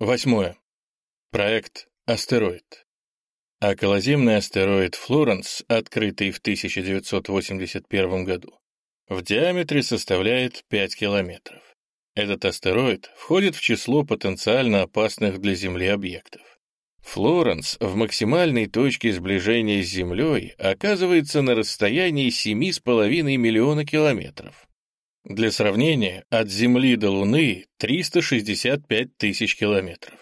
Восьмое. Проект «Астероид». Околоземный астероид Флоренс, открытый в 1981 году, в диаметре составляет 5 километров. Этот астероид входит в число потенциально опасных для Земли объектов. Флоренс в максимальной точке сближения с Землей оказывается на расстоянии 7,5 миллиона километров. Для сравнения, от Земли до Луны 365 тысяч километров.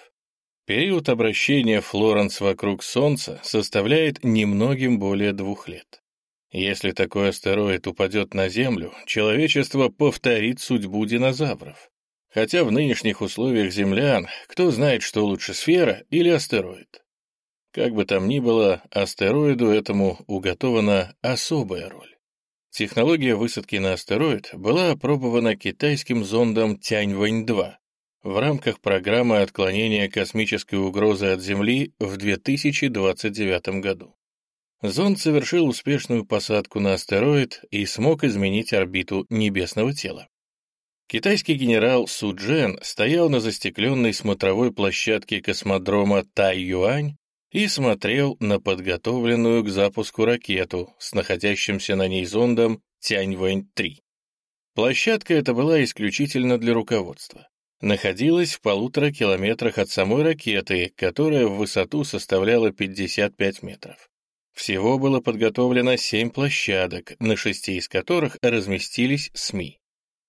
Период обращения Флоренс вокруг Солнца составляет немногим более двух лет. Если такой астероид упадет на Землю, человечество повторит судьбу динозавров. Хотя в нынешних условиях землян, кто знает, что лучше сфера или астероид. Как бы там ни было, астероиду этому уготована особая роль. Технология высадки на астероид была опробована китайским зондом Тяньвэнь-2 в рамках программы отклонения космической угрозы от Земли в 2029 году. Зонд совершил успешную посадку на астероид и смог изменить орбиту небесного тела. Китайский генерал Су Джен стоял на застекленной смотровой площадке космодрома Тай-Юань и смотрел на подготовленную к запуску ракету с находящимся на ней зондом Тяньвэнь-3. Площадка эта была исключительно для руководства. Находилась в полутора километрах от самой ракеты, которая в высоту составляла 55 метров. Всего было подготовлено семь площадок, на шести из которых разместились СМИ.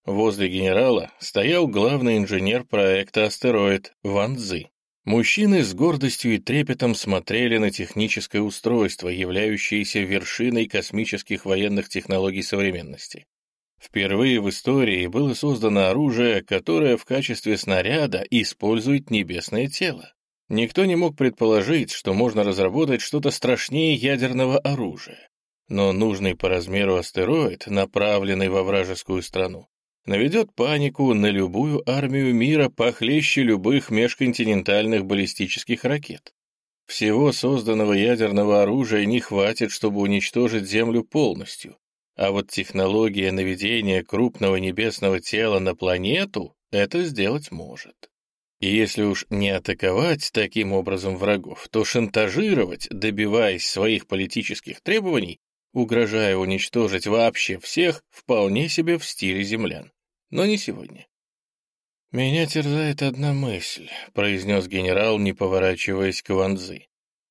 Возле генерала стоял главный инженер проекта «Астероид» Ван Цзы. Мужчины с гордостью и трепетом смотрели на техническое устройство, являющееся вершиной космических военных технологий современности. Впервые в истории было создано оружие, которое в качестве снаряда использует небесное тело. Никто не мог предположить, что можно разработать что-то страшнее ядерного оружия. Но нужный по размеру астероид, направленный во вражескую страну, наведет панику на любую армию мира похлеще любых межконтинентальных баллистических ракет. Всего созданного ядерного оружия не хватит, чтобы уничтожить Землю полностью, а вот технология наведения крупного небесного тела на планету это сделать может. И если уж не атаковать таким образом врагов, то шантажировать, добиваясь своих политических требований, угрожая уничтожить вообще всех, вполне себе в стиле землян но не сегодня. «Меня терзает одна мысль», — произнес генерал, не поворачиваясь к Ванзы.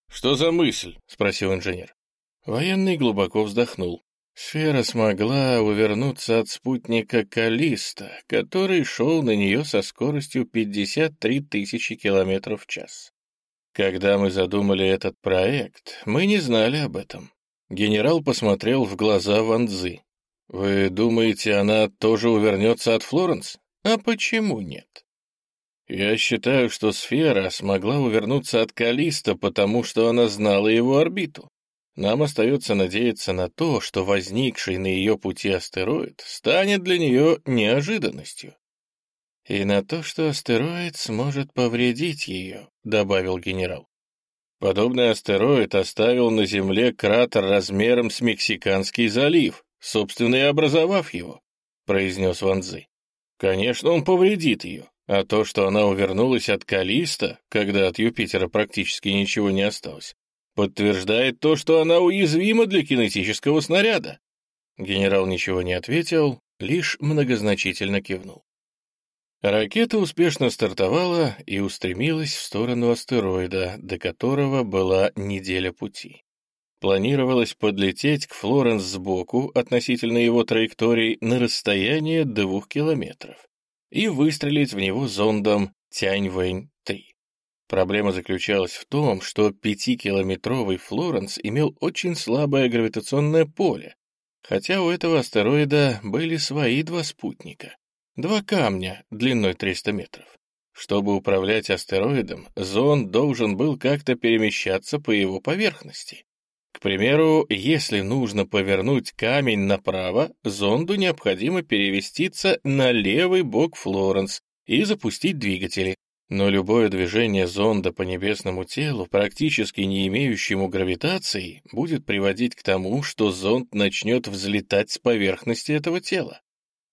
«Что за мысль?» — спросил инженер. Военный глубоко вздохнул. Сфера смогла увернуться от спутника Калиста, который шел на нее со скоростью 53 тысячи километров в час. Когда мы задумали этот проект, мы не знали об этом. Генерал посмотрел в глаза Ванзы. «Вы думаете, она тоже увернется от Флоренс? А почему нет?» «Я считаю, что сфера смогла увернуться от Калиста, потому что она знала его орбиту. Нам остается надеяться на то, что возникший на ее пути астероид станет для нее неожиданностью. «И на то, что астероид сможет повредить ее», — добавил генерал. Подобный астероид оставил на Земле кратер размером с Мексиканский залив, собственно, и образовав его», — произнес Ванзы. «Конечно, он повредит ее, а то, что она увернулась от Калиста, когда от Юпитера практически ничего не осталось, подтверждает то, что она уязвима для кинетического снаряда». Генерал ничего не ответил, лишь многозначительно кивнул. Ракета успешно стартовала и устремилась в сторону астероида, до которого была неделя пути. Планировалось подлететь к Флоренс сбоку относительно его траектории на расстояние двух километров и выстрелить в него зондом Тяньвэнь-3. Проблема заключалась в том, что пятикилометровый Флоренс имел очень слабое гравитационное поле, хотя у этого астероида были свои два спутника, два камня длиной 300 метров. Чтобы управлять астероидом, зонд должен был как-то перемещаться по его поверхности. К примеру, если нужно повернуть камень направо, зонду необходимо перевеститься на левый бок Флоренс и запустить двигатели. Но любое движение зонда по небесному телу, практически не имеющему гравитации, будет приводить к тому, что зонд начнет взлетать с поверхности этого тела.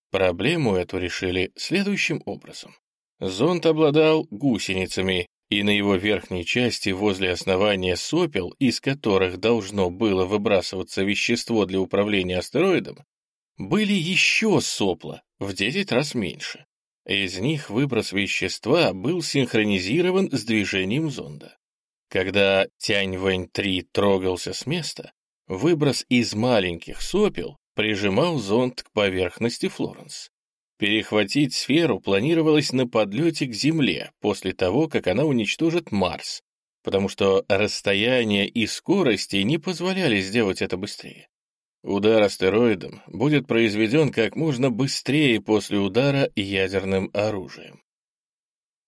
Проблему эту решили следующим образом. Зонд обладал гусеницами, и на его верхней части возле основания сопел, из которых должно было выбрасываться вещество для управления астероидом, были еще сопла в 10 раз меньше. Из них выброс вещества был синхронизирован с движением зонда. Когда Тянь-Вэнь-3 трогался с места, выброс из маленьких сопел прижимал зонд к поверхности Флоренс. Перехватить сферу планировалось на подлете к Земле после того, как она уничтожит Марс, потому что расстояние и скорости не позволяли сделать это быстрее. Удар астероидом будет произведен как можно быстрее после удара ядерным оружием.